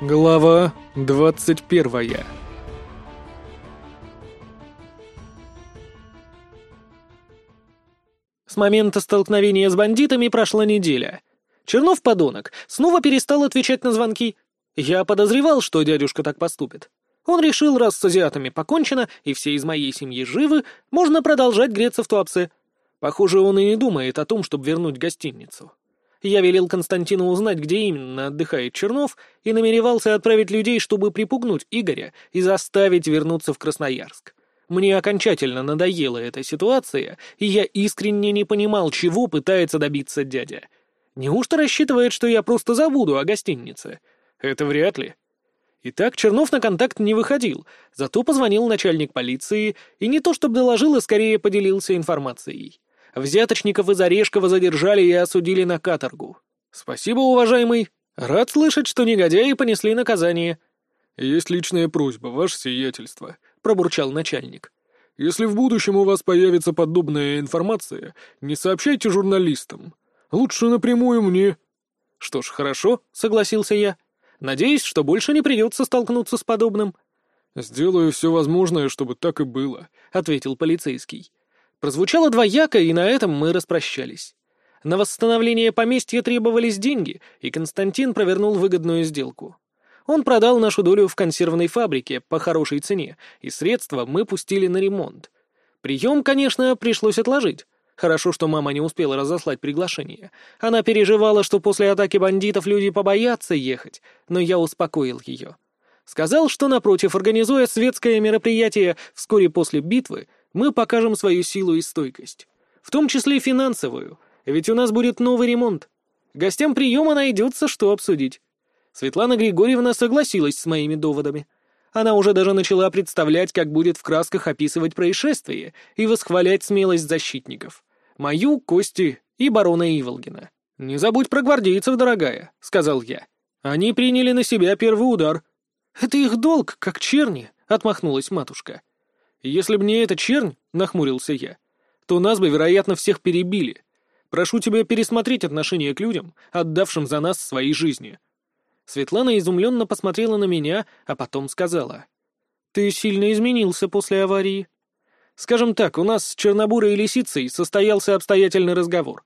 Глава двадцать первая С момента столкновения с бандитами прошла неделя. Чернов, подонок, снова перестал отвечать на звонки. Я подозревал, что дядюшка так поступит. Он решил, раз с азиатами покончено, и все из моей семьи живы, можно продолжать греться в Туапсе. Похоже, он и не думает о том, чтобы вернуть гостиницу. Я велел Константину узнать, где именно отдыхает Чернов, и намеревался отправить людей, чтобы припугнуть Игоря и заставить вернуться в Красноярск. Мне окончательно надоела эта ситуация, и я искренне не понимал, чего пытается добиться дядя. Неужто рассчитывает, что я просто забуду о гостинице? Это вряд ли. Итак, Чернов на контакт не выходил, зато позвонил начальник полиции, и не то чтобы доложил, а скорее поделился информацией. Взяточников из Орешкова задержали и осудили на каторгу. Спасибо, уважаемый. Рад слышать, что негодяи понесли наказание. Есть личная просьба, ваше сиятельство, пробурчал начальник. Если в будущем у вас появится подобная информация, не сообщайте журналистам. Лучше напрямую мне. Что ж, хорошо, согласился я. Надеюсь, что больше не придется столкнуться с подобным. «Сделаю все возможное, чтобы так и было», — ответил полицейский. Прозвучало двояко, и на этом мы распрощались. На восстановление поместья требовались деньги, и Константин провернул выгодную сделку. Он продал нашу долю в консервной фабрике по хорошей цене, и средства мы пустили на ремонт. Прием, конечно, пришлось отложить. Хорошо, что мама не успела разослать приглашение. Она переживала, что после атаки бандитов люди побоятся ехать, но я успокоил ее. Сказал, что, напротив, организуя светское мероприятие вскоре после битвы, мы покажем свою силу и стойкость. В том числе финансовую, ведь у нас будет новый ремонт. Гостям приема найдется, что обсудить. Светлана Григорьевна согласилась с моими доводами. Она уже даже начала представлять, как будет в красках описывать происшествие и восхвалять смелость защитников. Мою, Кости и барона Иволгина. «Не забудь про гвардейцев, дорогая», — сказал я. «Они приняли на себя первый удар». «Это их долг, как черни», — отмахнулась матушка. «Если б не эта чернь», — нахмурился я, — «то нас бы, вероятно, всех перебили. Прошу тебя пересмотреть отношение к людям, отдавшим за нас свои жизни». Светлана изумленно посмотрела на меня, а потом сказала. «Ты сильно изменился после аварии. Скажем так, у нас с Чернобурой и Лисицей состоялся обстоятельный разговор.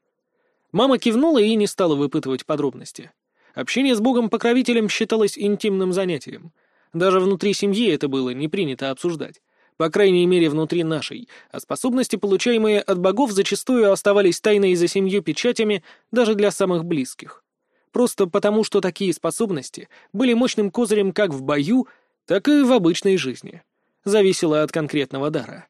Мама кивнула и не стала выпытывать подробности. Общение с Богом-покровителем считалось интимным занятием. Даже внутри семьи это было не принято обсуждать по крайней мере внутри нашей, а способности, получаемые от богов, зачастую оставались тайной за семью печатями даже для самых близких. Просто потому, что такие способности были мощным козырем как в бою, так и в обычной жизни. Зависело от конкретного дара.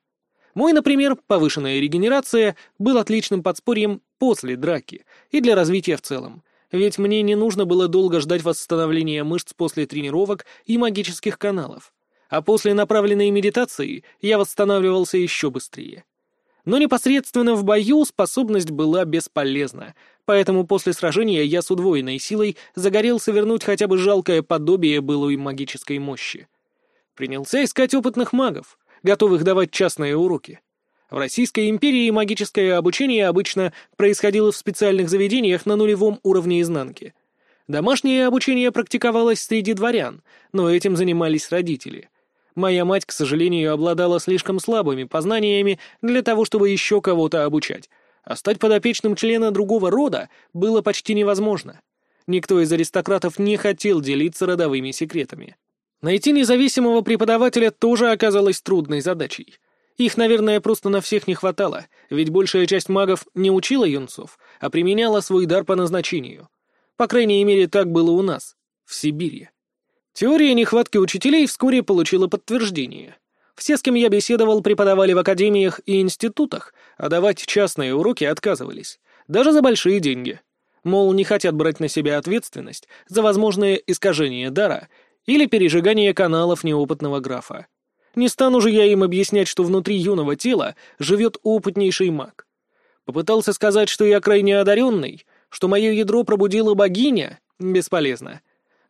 Мой, например, повышенная регенерация был отличным подспорьем после драки и для развития в целом, ведь мне не нужно было долго ждать восстановления мышц после тренировок и магических каналов а после направленной медитации я восстанавливался еще быстрее. Но непосредственно в бою способность была бесполезна, поэтому после сражения я с удвоенной силой загорелся вернуть хотя бы жалкое подобие былой магической мощи. Принялся искать опытных магов, готовых давать частные уроки. В Российской империи магическое обучение обычно происходило в специальных заведениях на нулевом уровне изнанки. Домашнее обучение практиковалось среди дворян, но этим занимались родители. Моя мать, к сожалению, обладала слишком слабыми познаниями для того, чтобы еще кого-то обучать, а стать подопечным члена другого рода было почти невозможно. Никто из аристократов не хотел делиться родовыми секретами. Найти независимого преподавателя тоже оказалось трудной задачей. Их, наверное, просто на всех не хватало, ведь большая часть магов не учила юнцов, а применяла свой дар по назначению. По крайней мере, так было у нас, в Сибири. Теория нехватки учителей вскоре получила подтверждение. Все, с кем я беседовал, преподавали в академиях и институтах, а давать частные уроки отказывались, даже за большие деньги. Мол, не хотят брать на себя ответственность за возможное искажение дара или пережигание каналов неопытного графа. Не стану же я им объяснять, что внутри юного тела живет опытнейший маг. Попытался сказать, что я крайне одаренный, что мое ядро пробудила богиня — бесполезно.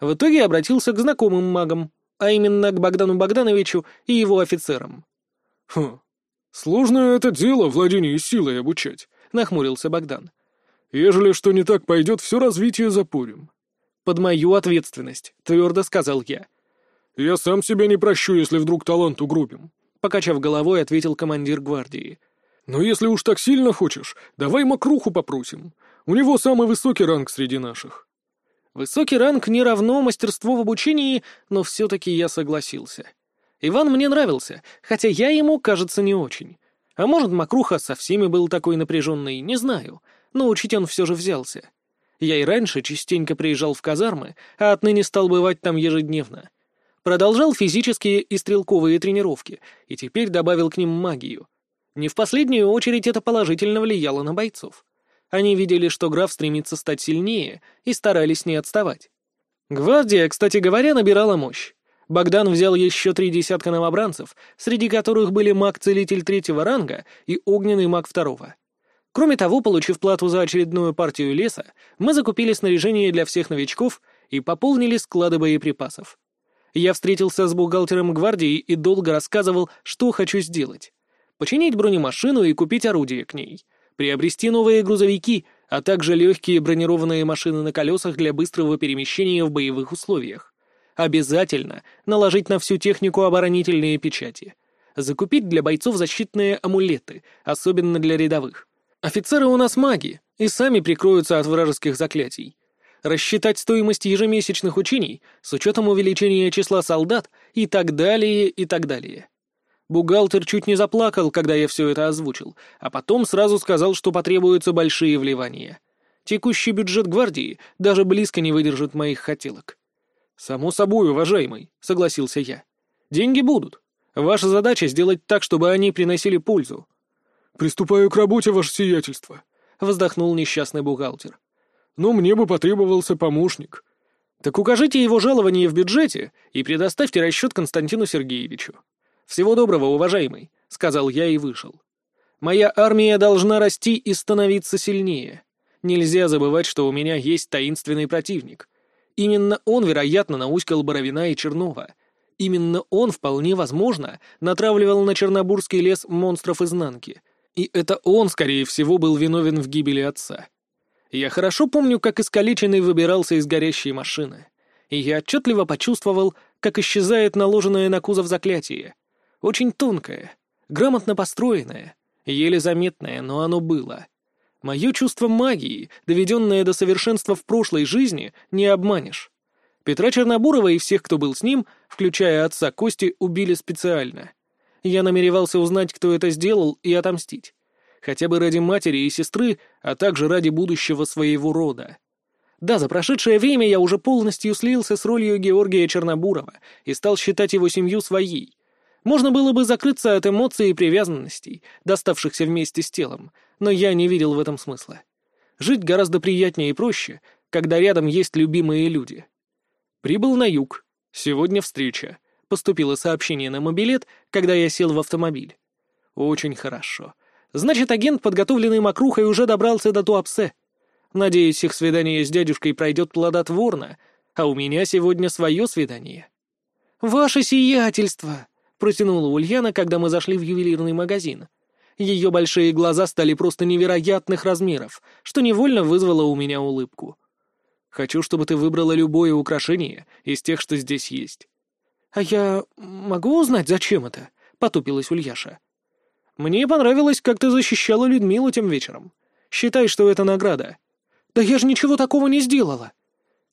В итоге обратился к знакомым магам, а именно к Богдану Богдановичу и его офицерам. «Хм, сложное это дело владение силой обучать», — нахмурился Богдан. «Ежели что не так пойдет, все развитие запорим». «Под мою ответственность», — твердо сказал я. «Я сам себя не прощу, если вдруг талант угробим», — покачав головой, ответил командир гвардии. «Но если уж так сильно хочешь, давай Макруху попросим. У него самый высокий ранг среди наших». Высокий ранг не равно мастерство в обучении, но все-таки я согласился. Иван мне нравился, хотя я ему, кажется, не очень. А может, Макруха со всеми был такой напряженный, не знаю, но учить он все же взялся. Я и раньше частенько приезжал в казармы, а отныне стал бывать там ежедневно. Продолжал физические и стрелковые тренировки, и теперь добавил к ним магию. Не в последнюю очередь это положительно влияло на бойцов. Они видели, что граф стремится стать сильнее, и старались не отставать. Гвардия, кстати говоря, набирала мощь. Богдан взял еще три десятка новобранцев, среди которых были маг-целитель третьего ранга и огненный маг второго. Кроме того, получив плату за очередную партию леса, мы закупили снаряжение для всех новичков и пополнили склады боеприпасов. Я встретился с бухгалтером гвардии и долго рассказывал, что хочу сделать. Починить бронемашину и купить орудие к ней приобрести новые грузовики, а также легкие бронированные машины на колесах для быстрого перемещения в боевых условиях. Обязательно наложить на всю технику оборонительные печати. Закупить для бойцов защитные амулеты, особенно для рядовых. Офицеры у нас маги, и сами прикроются от вражеских заклятий. Рассчитать стоимость ежемесячных учений с учетом увеличения числа солдат и так далее, и так далее. Бухгалтер чуть не заплакал, когда я все это озвучил, а потом сразу сказал, что потребуются большие вливания. Текущий бюджет гвардии даже близко не выдержит моих хотелок. «Само собой, уважаемый», — согласился я. «Деньги будут. Ваша задача — сделать так, чтобы они приносили пользу». «Приступаю к работе, ваше сиятельство», — вздохнул несчастный бухгалтер. «Но мне бы потребовался помощник». «Так укажите его жалование в бюджете и предоставьте расчет Константину Сергеевичу. «Всего доброго, уважаемый», — сказал я и вышел. «Моя армия должна расти и становиться сильнее. Нельзя забывать, что у меня есть таинственный противник. Именно он, вероятно, науськал Боровина и Чернова. Именно он, вполне возможно, натравливал на Чернобурский лес монстров изнанки. И это он, скорее всего, был виновен в гибели отца. Я хорошо помню, как искалеченный выбирался из горящей машины. И я отчетливо почувствовал, как исчезает наложенное на кузов заклятие. Очень тонкое, грамотно построенное, еле заметное, но оно было. Мое чувство магии, доведенное до совершенства в прошлой жизни, не обманешь. Петра Чернобурова и всех, кто был с ним, включая отца Кости, убили специально. Я намеревался узнать, кто это сделал, и отомстить. Хотя бы ради матери и сестры, а также ради будущего своего рода. Да, за прошедшее время я уже полностью слился с ролью Георгия Чернобурова и стал считать его семью своей. Можно было бы закрыться от эмоций и привязанностей, доставшихся вместе с телом, но я не видел в этом смысла. Жить гораздо приятнее и проще, когда рядом есть любимые люди. Прибыл на юг. Сегодня встреча. Поступило сообщение на мобилет, когда я сел в автомобиль. Очень хорошо. Значит, агент, подготовленный Макрухой, уже добрался до Туапсе. Надеюсь, их свидание с дядюшкой пройдет плодотворно, а у меня сегодня свое свидание. «Ваше сиятельство!» Протянула Ульяна, когда мы зашли в ювелирный магазин. Ее большие глаза стали просто невероятных размеров, что невольно вызвало у меня улыбку. «Хочу, чтобы ты выбрала любое украшение из тех, что здесь есть». «А я могу узнать, зачем это?» — потупилась Ульяша. «Мне понравилось, как ты защищала Людмилу тем вечером. Считай, что это награда». «Да я же ничего такого не сделала!»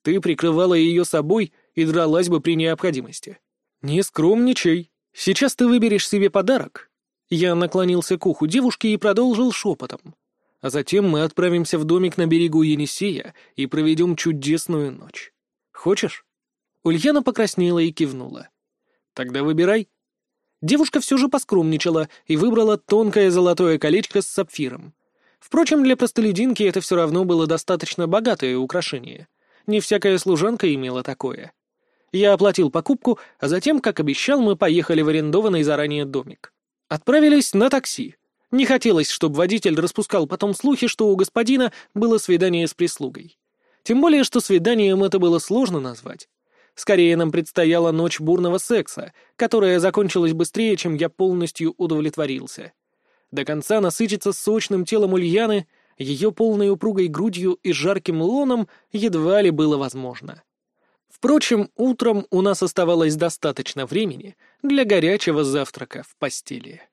«Ты прикрывала ее собой и дралась бы при необходимости». «Не скромничай», Сейчас ты выберешь себе подарок». Я наклонился к уху девушки и продолжил шепотом. А затем мы отправимся в домик на берегу Енисея и проведем чудесную ночь. Хочешь?» Ульяна покраснела и кивнула. «Тогда выбирай». Девушка все же поскромничала и выбрала тонкое золотое колечко с сапфиром. Впрочем, для простолюдинки это все равно было достаточно богатое украшение. Не всякая служанка имела такое. Я оплатил покупку, а затем, как обещал, мы поехали в арендованный заранее домик. Отправились на такси. Не хотелось, чтобы водитель распускал потом слухи, что у господина было свидание с прислугой. Тем более, что свиданием это было сложно назвать. Скорее, нам предстояла ночь бурного секса, которая закончилась быстрее, чем я полностью удовлетворился. До конца насытиться сочным телом Ульяны, ее полной упругой грудью и жарким лоном едва ли было возможно. Впрочем, утром у нас оставалось достаточно времени для горячего завтрака в постели.